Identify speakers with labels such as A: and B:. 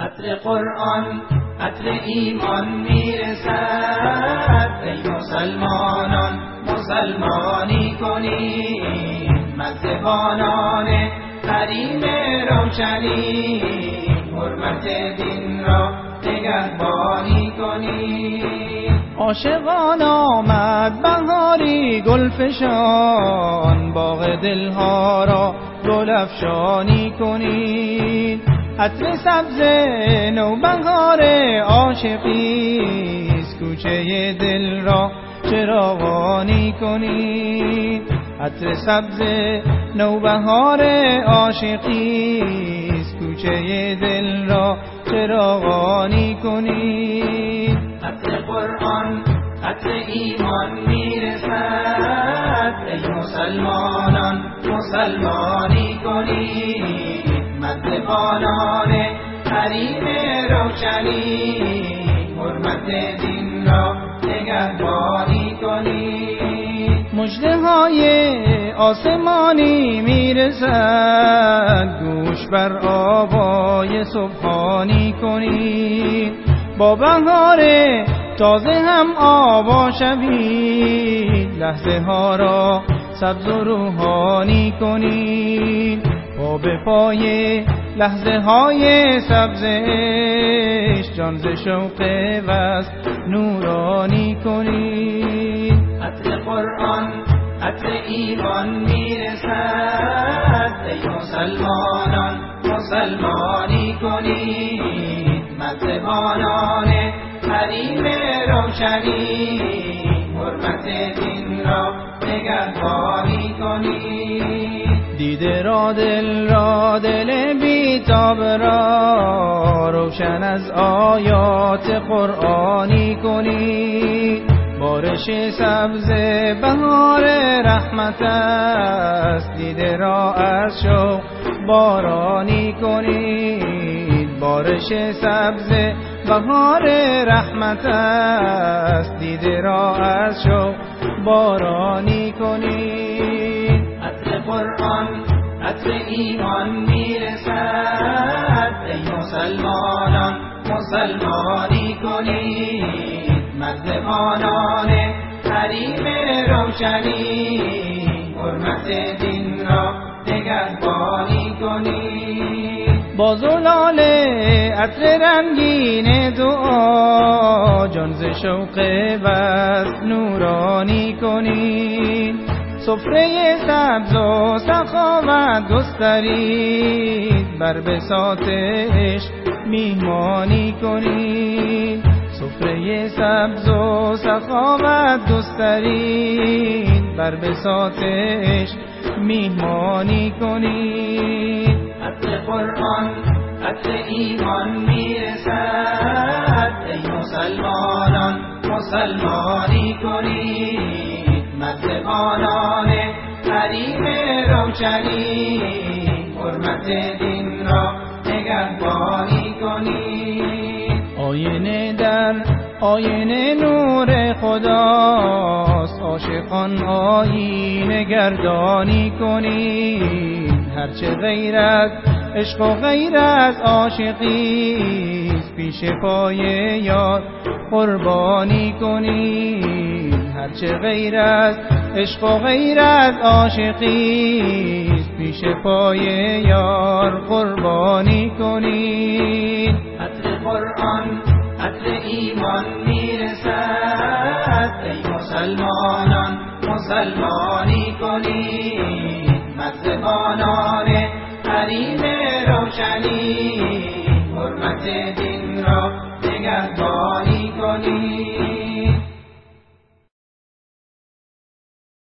A: عطر قرآن عطر ایمان می‌رسد. ای مسلمانان مسلمانی کنید مذهبانان حریم روشنی. حرمت دین را نگهبانی کنید
B: عاشقان آمد بهاری گلفشان. باغ دلها را گل افشانی کنید عطر سبز نوبهار عاشقی کوچه دل را چراغانی کنید عطر سبز نوبهار عاشقی کوچه دل را چراغانی کنید
A: عطر قرآن عطر ایمان می‌رسد. ای مسلمانان مسلمانی کنید مدبانان حریم روشنی حرمت دین را نگهبانی کنید
B: مجده های آسمانی می‌رسد گوش بر آوای سبحانی کنید با بهار تازه هم آوا شوید لحظه ها را سبز و روحانی کنید پا به پای لحظه های سبزش جان ز شوق وست نورانی کنید
A: عطر قرآن عطر ایمان می‌رسد. ای مسلمانان مسلمانی کنید مذهبانان حریم روشنی. حرمت دین را نگهبانی کنید
B: دیده را دل را دل بیتاب را. روشن از آیات قرآنی کنید بارش سبز بهار رحمت است. دیده را از شوق بارانی کنید بارش سبز بهار رحمت است. دیده را از شوق بارانی کنید
A: عطر ایمان می‌رسد. ای مسلمانان مسلمانی کنید. مذهبانان حریم روشنی. حرمت دین را نگهبانی کنید.
B: با زلال عطر رنگین دعا جان ز شوق وصل نورانی کنید. سفره سبز و سخاوت گسترید بر بساط عشق میهمانی کنید. سفره سبز و سخاوت گسترید بر بساط عشق میهمانی کنید.
A: عطر قرآن عطر ایمان می‌رسد. ای مسلمانان مسلمانی کنید. مذهبانان حریم روشنی حرمت دین را نگهبانی کنید
B: آینه در آینه نور خداست عاشقان آینه گردانی کنید هرچه غیر از عشق و غیر از عاشقی پیش پای یار قربانی کنید هرچه غیر از عشق و غیر از عاشقی پیش پای یار قربانی کنید.
A: عطر قرآن عطر ایمان می‌رسد. ای مسلمانان مسلمانی کنید. مذهبانان حریم روشنی حرمت